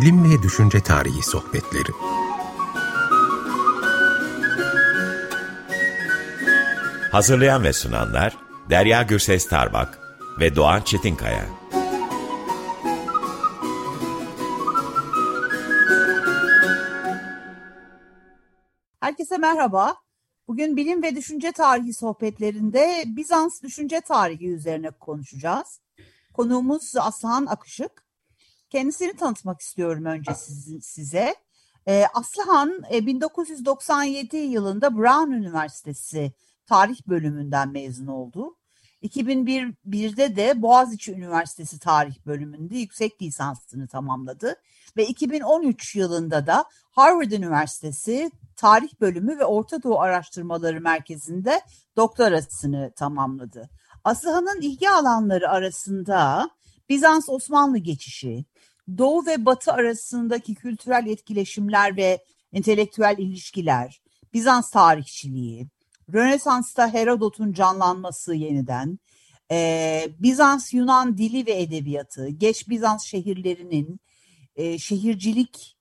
Bilim ve Düşünce Tarihi Sohbetleri Hazırlayan ve sunanlar Derya Gürses Tarbak ve Doğan Çetinkaya. Herkese merhaba. Bugün bilim ve düşünce tarihi sohbetlerinde Bizans düşünce tarihi üzerine konuşacağız. Konuğumuz Aslan Akışık. Kendisini tanıtmak istiyorum önce siz, size. Ee, Aslıhan 1997 e, yılında Brown Üniversitesi tarih bölümünden mezun oldu. 2001'de de Boğaziçi Üniversitesi tarih bölümünde yüksek lisansını tamamladı ve 2013 yılında da Harvard Üniversitesi tarih bölümü ve Orta Doğu Araştırmaları Merkezi'nde doktorasını tamamladı. Aslıhan'ın ilgi alanları arasında Bizans-Osmanlı geçişi, Doğu ve Batı arasındaki kültürel etkileşimler ve entelektüel ilişkiler, Bizans tarihçiliği, Rönesans'ta Herodot'un canlanması yeniden, e, Bizans Yunan dili ve edebiyatı, geç Bizans şehirlerinin e, şehircilik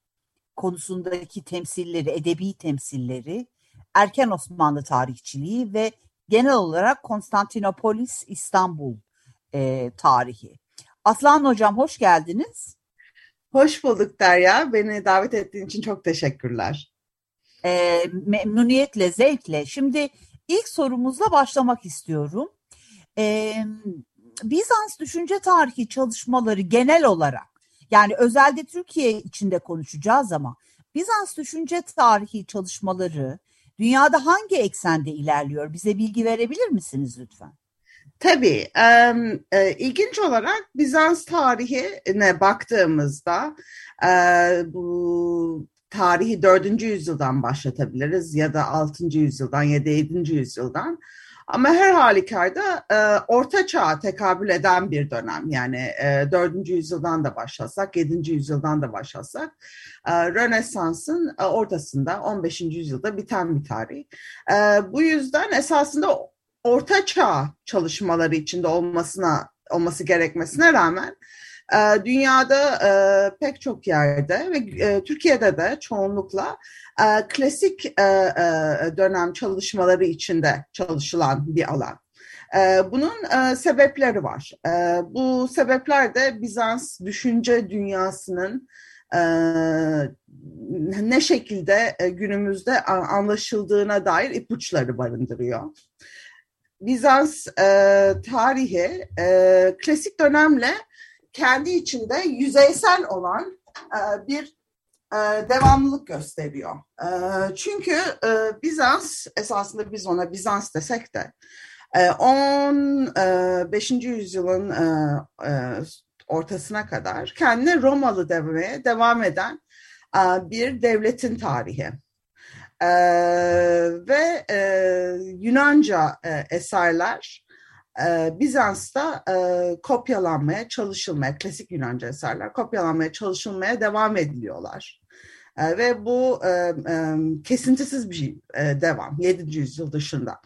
konusundaki temsilleri, edebi temsilleri, erken Osmanlı tarihçiliği ve genel olarak Konstantinopolis, İstanbul e, tarihi. Aslan Hocam hoş geldiniz. Hoş bulduk Derya. Beni davet ettiğin için çok teşekkürler. E, memnuniyetle, zevkle. Şimdi ilk sorumuzla başlamak istiyorum. E, Bizans düşünce tarihi çalışmaları genel olarak yani özelde Türkiye içinde konuşacağız ama Bizans düşünce tarihi çalışmaları dünyada hangi eksende ilerliyor? Bize bilgi verebilir misiniz lütfen? Tabii. E, ilginç olarak Bizans tarihine baktığımızda e, bu tarihi 4. yüzyıldan başlatabiliriz ya da 6. yüzyıldan ya da 7. yüzyıldan. Ama her halükarda e, orta çağa tekabül eden bir dönem. Yani e, 4. yüzyıldan da başlasak, 7. yüzyıldan da başlasak e, Rönesans'ın e, ortasında 15. yüzyılda biten bir tarih. E, bu yüzden esasında orta çağ çalışmaları içinde olmasına olması gerekmesine rağmen e, dünyada e, pek çok yerde ve e, Türkiye'de de çoğunlukla klasik dönem çalışmaları içinde çalışılan bir alan. Bunun sebepleri var. Bu sebepler de Bizans düşünce dünyasının ne şekilde günümüzde anlaşıldığına dair ipuçları barındırıyor. Bizans e, tarihi e, klasik dönemle kendi içinde yüzeysel olan e, bir e, devamlılık gösteriyor. E, çünkü e, Bizans, esasında biz ona Bizans desek de, e, 15. E, yüzyılın e, e, ortasına kadar kendine Romalı demeye devam eden e, bir devletin tarihi. E, ve e, Yunanca e, eserler e, Bizans'ta e, kopyalanmaya çalışılmaya, klasik Yunanca eserler kopyalanmaya çalışılmaya devam ediliyorlar. E, ve bu e, e, kesintisiz bir e, devam 7. yüzyıl dışında.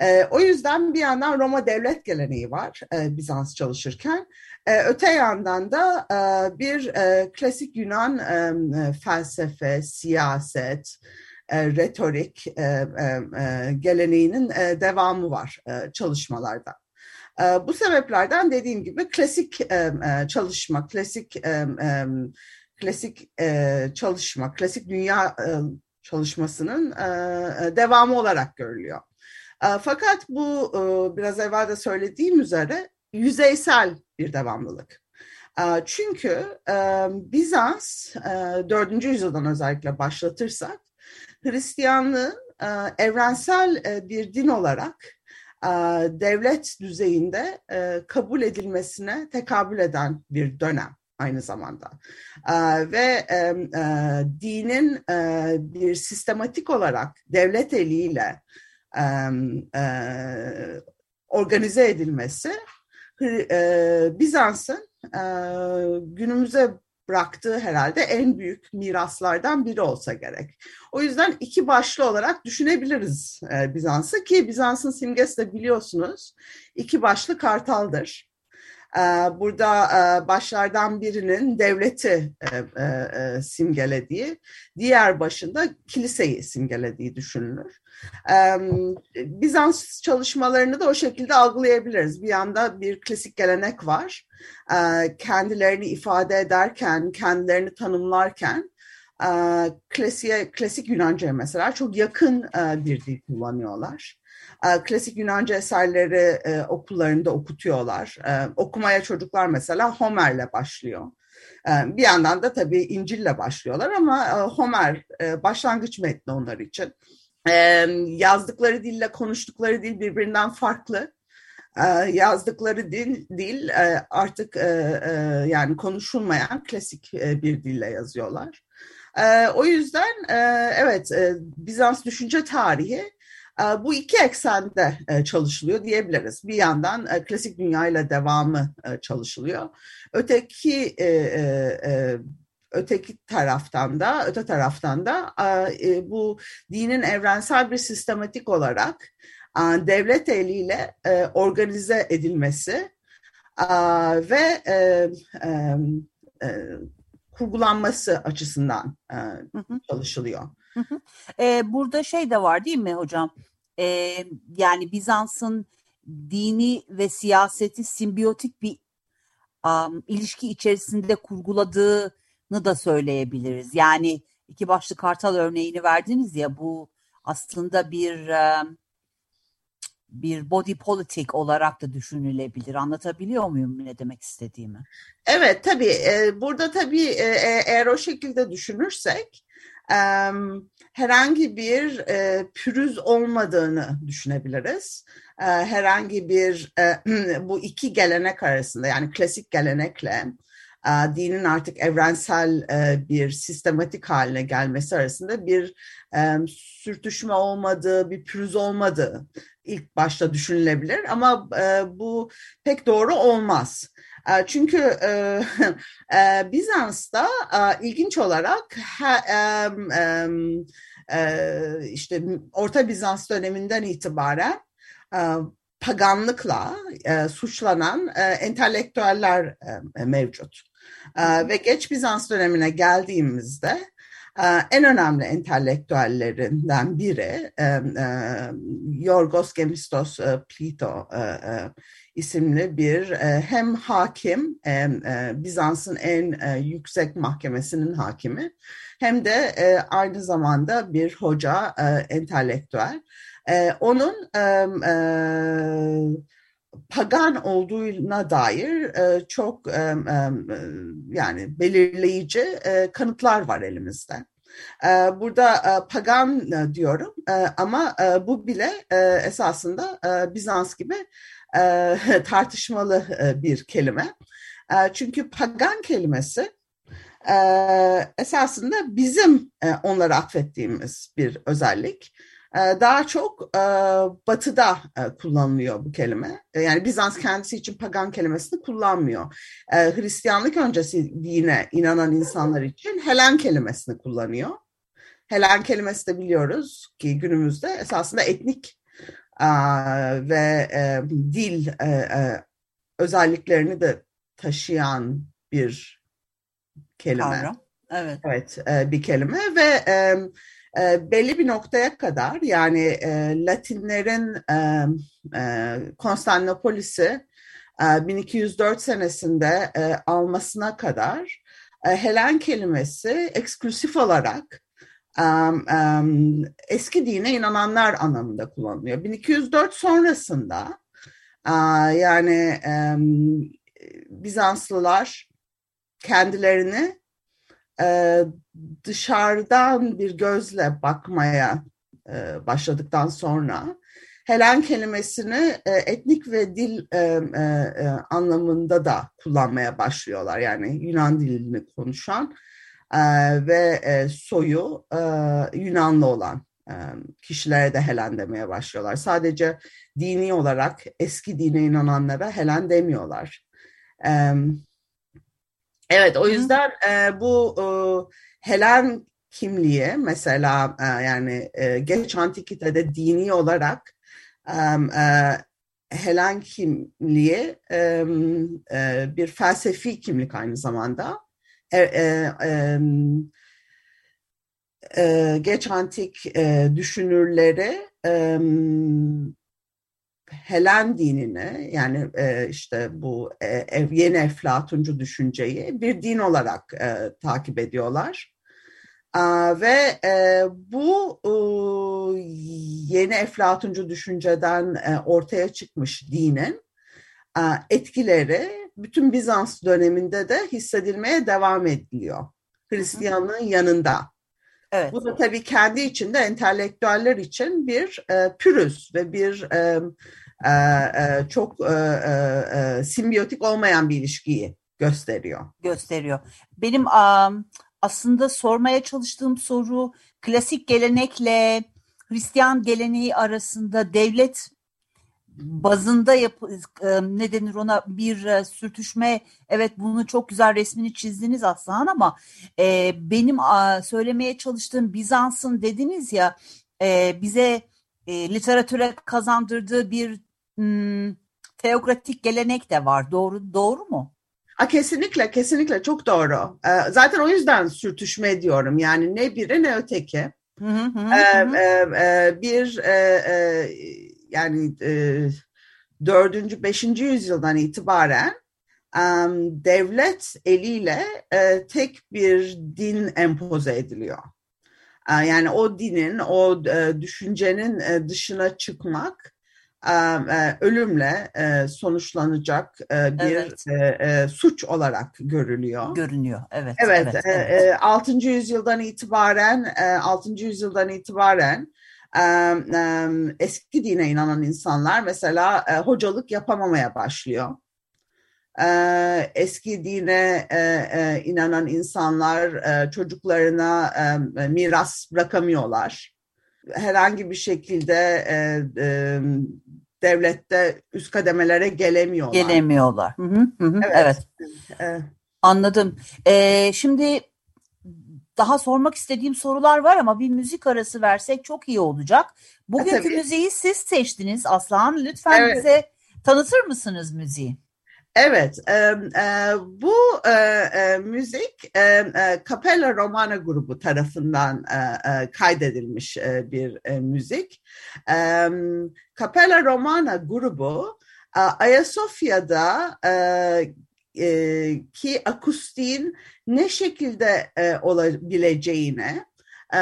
E, o yüzden bir yandan Roma devlet geleneği var e, Bizans çalışırken. E, öte yandan da e, bir e, klasik Yunan e, felsefe, siyaset, e, retorik e, e, e, geleneğinin e, devamı var e, çalışmalarda. Bu sebeplerden dediğim gibi klasik çalışma, klasik klasik çalışma, klasik dünya çalışmasının devamı olarak görülüyor. Fakat bu biraz evvel de söylediğim üzere yüzeysel bir devamlılık. Çünkü Bizans 4. yüzyıldan özellikle başlatırsak Hristiyanlığın evrensel bir din olarak e, devlet düzeyinde e, kabul edilmesine tekabül eden bir dönem aynı zamanda. E, ve dinin bir sistematik olarak devlet eliyle organize edilmesi Bizans'ın günümüze bıraktığı herhalde en büyük miraslardan biri olsa gerek. O yüzden iki başlı olarak düşünebiliriz e, Bizans'ı ki Bizans'ın simgesi de biliyorsunuz iki başlı kartaldır. burada başlardan birinin devleti simgelediği, diğer başında kiliseyi simgelediği düşünülür. Bizans çalışmalarını da o şekilde algılayabiliriz. Bir yanda bir klasik gelenek var. Kendilerini ifade ederken, kendilerini tanımlarken klasiğe, klasik Yunanca mesela çok yakın bir dil kullanıyorlar. Klasik Yunanca eserleri okullarında okutuyorlar. Okumaya çocuklar mesela Homer'le başlıyor. Bir yandan da tabii İncil'le başlıyorlar ama Homer başlangıç metni onlar için. Yazdıkları dille konuştukları dil birbirinden farklı. Yazdıkları dil, dil artık yani konuşulmayan klasik bir dille yazıyorlar. O yüzden evet Bizans düşünce tarihi bu iki eksende çalışılıyor diyebiliriz. Bir yandan klasik dünyayla devamı çalışılıyor. Öteki öteki taraftan da öte taraftan da bu dinin evrensel bir sistematik olarak devlet eliyle organize edilmesi ve kurgulanması açısından çalışılıyor. Burada şey de var değil mi hocam? Yani Bizans'ın dini ve siyaseti simbiyotik bir um, ilişki içerisinde kurguladığını da söyleyebiliriz. Yani iki başlı kartal örneğini verdiniz ya bu aslında bir bir body politik olarak da düşünülebilir. Anlatabiliyor muyum ne demek istediğimi? Evet tabii. Burada tabii eğer o şekilde düşünürsek herhangi bir pürüz olmadığını düşünebiliriz. Herhangi bir bu iki gelenek arasında yani klasik gelenekle dinin artık evrensel bir sistematik haline gelmesi arasında bir sürtüşme olmadığı, bir pürüz olmadığı ilk başta düşünülebilir ama bu pek doğru olmaz. Çünkü Bizans'ta ilginç olarak işte Orta Bizans döneminden itibaren paganlıkla suçlanan entelektüeller mevcut. Ve geç Bizans dönemine geldiğimizde en önemli entelektüellerinden biri Yorgos Gemistos Plito isimli bir hem hakim Bizans'ın en yüksek mahkemesinin hakimi hem de aynı zamanda bir hoca entelektüel. Onun pagan olduğuna dair çok yani belirleyici kanıtlar var elimizde. Burada pagan diyorum ama bu bile esasında Bizans gibi tartışmalı bir kelime. Çünkü pagan kelimesi esasında bizim onlara atfettiğimiz bir özellik. Ee, daha çok e, batıda e, kullanılıyor bu kelime. E, yani Bizans kendisi için pagan kelimesini kullanmıyor. Hristiyanlık öncesi dine inanan insanlar için Helen kelimesini kullanıyor. Helen kelimesi de biliyoruz ki günümüzde esasında etnik ve dil özelliklerini de taşıyan bir kelime. Kavram. Evet. Evet, bir kelime ve e, belli bir noktaya kadar yani e, Latinlerin e, e, Konstantinopolis'i e, 1204 senesinde e, almasına kadar e, Helen kelimesi eksklusif olarak um, um, eski dine inananlar anlamında kullanılıyor. 1204 sonrasında uh, yani um, Bizanslılar kendilerini e, dışarıdan bir gözle bakmaya e, başladıktan sonra Helen kelimesini e, etnik ve dil anlamında da kullanmaya başlıyorlar. Yani Yunan dilini konuşan ve soyu Yunanlı olan kişilere de Helen demeye başlıyorlar. Sadece dini olarak eski dine inananlara Helen demiyorlar. Evet. Evet o yüzden e, bu e, Helen kimliği mesela e, yani e, geç antikitede dini olarak e, e, Helen kimliği e, e, bir felsefi kimlik aynı zamanda. E, e, e, e, geç antik e, düşünürleri e, Helen dinini yani e, işte bu e, yeni Eflatuncu düşünceyi bir din olarak e, takip ediyorlar. E, ve e, bu e, yeni Eflatuncu düşünceden e, ortaya çıkmış dinin e, etkileri bütün Bizans döneminde de hissedilmeye devam ediliyor. Hristiyanlığın yanında. Evet. Bu da tabii kendi içinde entelektüeller için bir e, pürüz ve bir e, e, e, çok e, e, e, simbiyotik olmayan bir ilişkiyi gösteriyor. Gösteriyor. Benim um, aslında sormaya çalıştığım soru klasik gelenekle Hristiyan geleneği arasında devlet bazında yap ne denir ona bir sürtüşme evet bunu çok güzel resmini çizdiniz Aslan ama e, benim a, söylemeye çalıştığım Bizans'ın dediniz ya e, bize e, literatüre kazandırdığı bir m, teokratik gelenek de var doğru doğru mu? A, kesinlikle kesinlikle çok doğru. E, zaten o yüzden sürtüşme diyorum yani ne biri ne öteki. Hı hı hı, e, e, e, bir e, e, yani e, 4. 5. yüzyıldan itibaren e, devlet eliyle e, tek bir din empoze ediliyor. E, yani o dinin, o e, düşüncenin e, dışına çıkmak e, e, ölümle e, sonuçlanacak e, bir evet. e, e, suç olarak görülüyor. Görünüyor, evet. Evet, evet, evet. E, 6. yüzyıldan itibaren, e, 6. yüzyıldan itibaren eski dine inanan insanlar mesela hocalık yapamamaya başlıyor. Eski dine inanan insanlar çocuklarına miras bırakamıyorlar. Herhangi bir şekilde devlette üst kademelere gelemiyorlar. Gelemiyorlar. Hı hı, hı. Evet. evet. Anladım. Ee, şimdi daha sormak istediğim sorular var ama bir müzik arası versek çok iyi olacak. Bugünkü e, müziği siz seçtiniz Aslan. Lütfen evet. bize tanıtır mısınız müziği? Evet, e, e, bu e, e, müzik e, e, Capella Romana grubu tarafından e, e, kaydedilmiş e, bir e, müzik. E, Capella Romana grubu e, Ayasofya'da e, e, ki akustiğin ne şekilde e, olabileceğine e,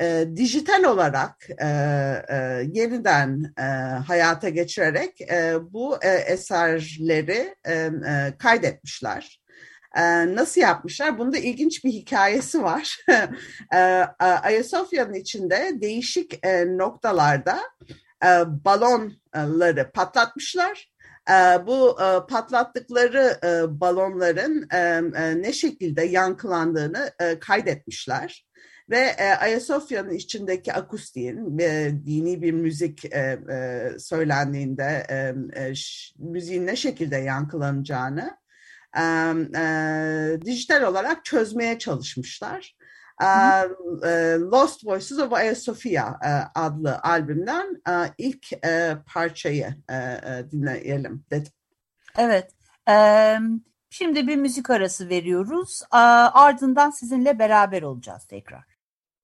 e, dijital olarak e, e, yeniden e, hayata geçirerek e, bu e, eserleri e, e, kaydetmişler. E, nasıl yapmışlar? Bunda ilginç bir hikayesi var. e, Ayasofya'nın içinde değişik e, noktalarda e, balonları patlatmışlar bu e, patlattıkları e, balonların e, ne şekilde yankılandığını kaydetmişler. Ve Ayasofya'nın içindeki akustiğin dini bir müzik söylendiğinde müziğin ne şekilde yankılanacağını dijital olarak çözmeye çalışmışlar. Lost Voices of Ayasofya adlı albümden ilk parçayı dinleyelim dedim. Evet. Şimdi bir müzik arası veriyoruz. Ardından sizinle beraber olacağız tekrar.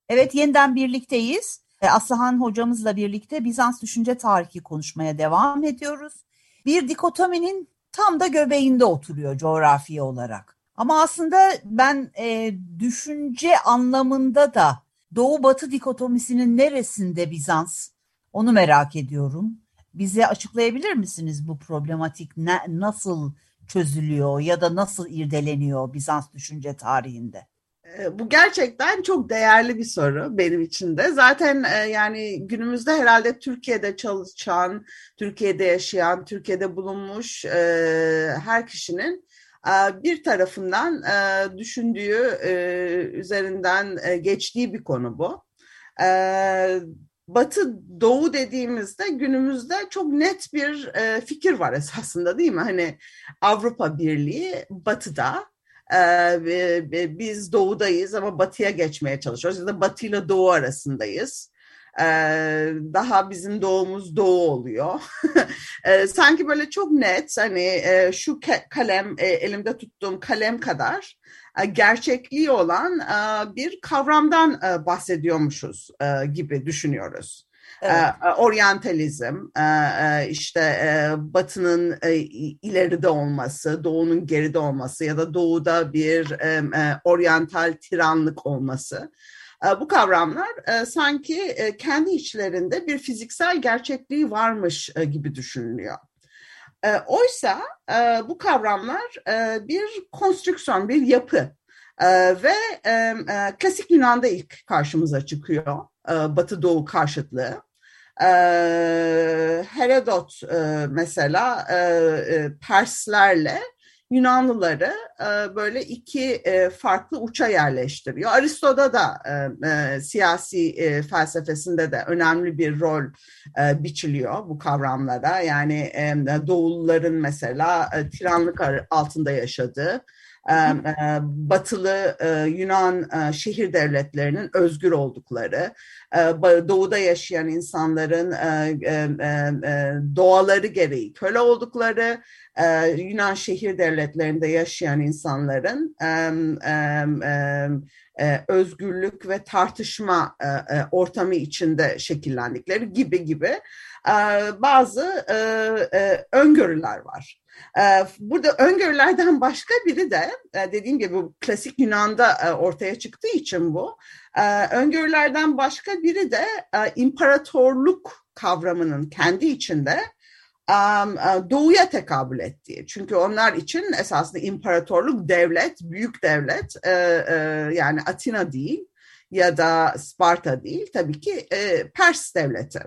Evet yeniden birlikteyiz. Aslıhan hocamızla birlikte Bizans düşünce tarihi konuşmaya devam ediyoruz. Bir dikotominin tam da göbeğinde oturuyor coğrafi olarak. Ama aslında ben e, düşünce anlamında da Doğu Batı dikotomisinin neresinde Bizans? Onu merak ediyorum. Bize açıklayabilir misiniz bu problematik ne, nasıl çözülüyor ya da nasıl irdeleniyor Bizans düşünce tarihinde? E, bu gerçekten çok değerli bir soru benim için de. Zaten e, yani günümüzde herhalde Türkiye'de çalışan, Türkiye'de yaşayan, Türkiye'de bulunmuş e, her kişinin bir tarafından e, düşündüğü e, üzerinden e, geçtiği bir konu bu. Ee, Batı Doğu dediğimizde günümüzde çok net bir fikir var esasında değil mi? Hani Avrupa Birliği Batı'da, biz Doğu'dayız ama Batı'ya geçmeye çalışıyoruz ya da Batı ile Doğu arasındayız. Daha bizim doğumuz doğu oluyor. sanki böyle çok net hani şu kalem elimde tuttuğum kalem kadar gerçekliği olan bir kavramdan bahsediyormuşuz gibi düşünüyoruz. Evet. Oryantalizm, işte Batı'nın ileride olması, Doğu'nun geride olması ya da Doğu'da bir oryantal tiranlık olması. Bu kavramlar sanki kendi içlerinde bir fiziksel gerçekliği varmış gibi düşünülüyor. Oysa bu kavramlar bir konstrüksiyon, bir yapı ve klasik Yunan'da ilk karşımıza çıkıyor Batı-Doğu karşıtlığı. Herodot mesela Perslerle Yunanlıları e, böyle iki e, farklı uça yerleştiriyor. Aristo'da da e, e, siyasi e, felsefesinde de önemli bir rol e, biçiliyor bu kavramlara. Yani e, Doğulların mesela e, tiranlık altında yaşadığı, batılı Yunan şehir devletlerinin özgür oldukları, doğuda yaşayan insanların doğaları gereği köle oldukları, Yunan şehir devletlerinde yaşayan insanların özgürlük ve tartışma ortamı içinde şekillendikleri gibi gibi bazı öngörüler var. Ee, burada öngörülerden başka biri de e, dediğim gibi bu klasik Yunan'da e, ortaya çıktığı için bu. E, öngörülerden başka biri de imparatorluk kavramının kendi içinde doğuya tekabül ettiği. Çünkü onlar için esasında imparatorluk devlet, büyük devlet yani Atina değil ya da Sparta değil tabii ki Pers devleti.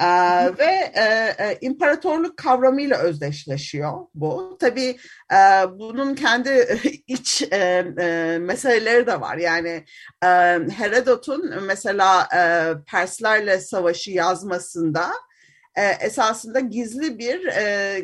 Ee, ve e, e, imparatorluk kavramıyla özdeşleşiyor bu. Tabii e, bunun kendi iç e, e, meseleleri de var. Yani e, Herodot'un mesela e, Perslerle savaşı yazmasında e, esasında gizli bir e,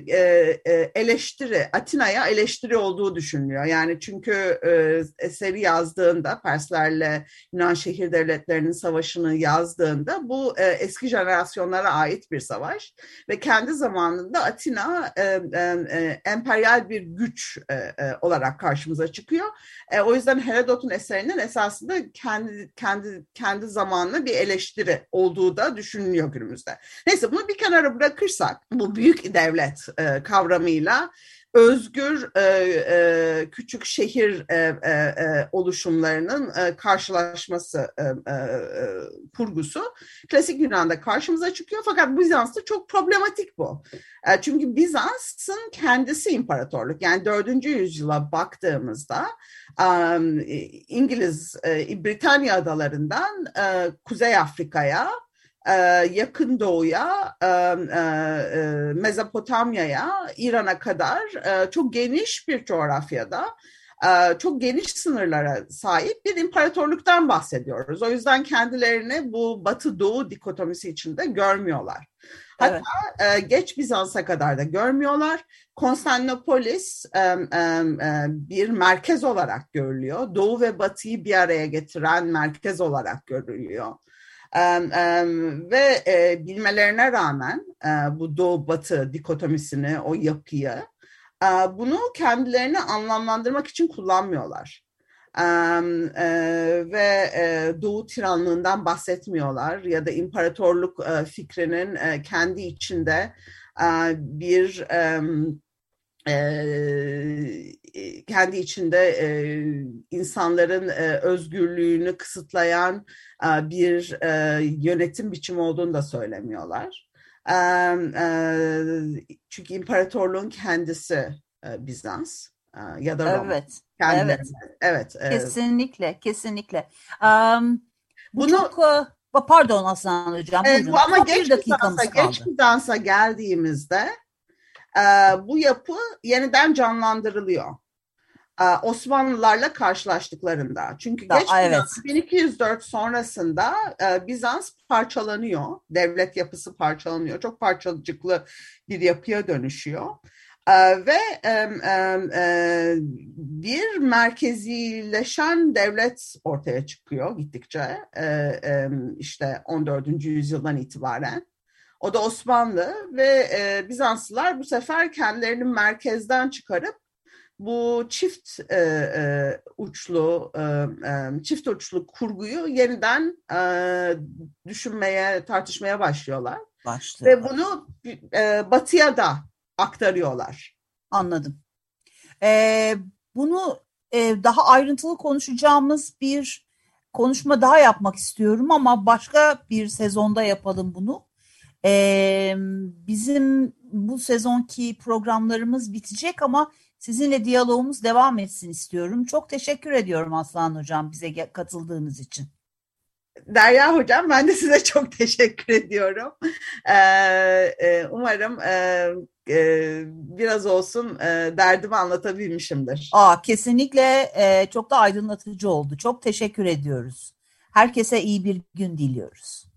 e, e, eleştiri, Atina'ya eleştiri olduğu düşünülüyor. Yani çünkü e, eseri yazdığında, Perslerle Yunan şehir devletlerinin savaşını yazdığında bu e, eski jenerasyonlara ait bir savaş ve kendi zamanında Atina e, e, e, emperyal bir güç e, e, olarak karşımıza çıkıyor. E, o yüzden Herodot'un eserinin esasında kendi kendi kendi zamanlı bir eleştiri olduğu da düşünülüyor günümüzde. Neyse bunu bir kenara bırakırsak bu büyük devlet e, kavramıyla özgür e, e, küçük şehir e, e, e, oluşumlarının e, karşılaşması e, e, e, kurgusu klasik Yunan'da karşımıza çıkıyor fakat Bizans'ta çok problematik bu. E, çünkü Bizans'ın kendisi imparatorluk yani 4. yüzyıla baktığımızda um, İngiliz e, Britanya adalarından e, Kuzey Afrika'ya e, yakın Doğu'ya, e, e, Mezopotamya'ya, İran'a kadar çok geniş bir coğrafyada çok geniş sınırlara sahip bir imparatorluktan bahsediyoruz. O yüzden kendilerini bu Batı-Doğu dikotomisi içinde görmüyorlar. Hatta evet. geç Bizans'a kadar da görmüyorlar. Konstantinopolis bir merkez olarak görülüyor. Doğu ve Batı'yı bir araya getiren merkez olarak görülüyor ve e, bilmelerine rağmen e, bu doğu-batı dikotomisini, o yapıyı bunu kendilerini anlamlandırmak için kullanmıyorlar. ve e, Doğu tiranlığından bahsetmiyorlar ya da imparatorluk fikrinin kendi içinde bir kendi içinde insanların özgürlüğünü kısıtlayan bir yönetim biçimi olduğunu da söylemiyorlar. çünkü imparatorluğun kendisi Bizans ya da Roma. Evet. Evet. Evet. Kesinlikle, kesinlikle. Um, bu Bunu çok pardon Aslan hocam. Evet, bu ama geç Bizans'a, geç Bizans'a geldiğimizde e, bu yapı yeniden canlandırılıyor. E, Osmanlılarla karşılaştıklarında. Çünkü da, geç evet. 1204 sonrasında e, Bizans parçalanıyor. Devlet yapısı parçalanıyor. Çok parçacıklı bir yapıya dönüşüyor. E, ve e, e, bir merkezileşen devlet ortaya çıkıyor gittikçe e, e, işte 14. yüzyıldan itibaren. O da Osmanlı ve e, Bizanslılar bu sefer kendilerini merkezden çıkarıp bu çift e, e, uçlu e, e, çift uçlu kurguyu yeniden e, düşünmeye tartışmaya başlıyorlar. Başlıyorlar. Ve bunu e, batıya da aktarıyorlar. Anladım. Ee, bunu e, daha ayrıntılı konuşacağımız bir konuşma daha yapmak istiyorum ama başka bir sezonda yapalım bunu. Ee, bizim bu sezonki programlarımız bitecek ama sizinle diyalogumuz devam etsin istiyorum. Çok teşekkür ediyorum Aslan Hocam bize katıldığınız için. Derya Hocam ben de size çok teşekkür ediyorum. Ee, e, umarım e, e, biraz olsun e, derdimi anlatabilmişimdir. Aa, kesinlikle e, çok da aydınlatıcı oldu. Çok teşekkür ediyoruz. Herkese iyi bir gün diliyoruz.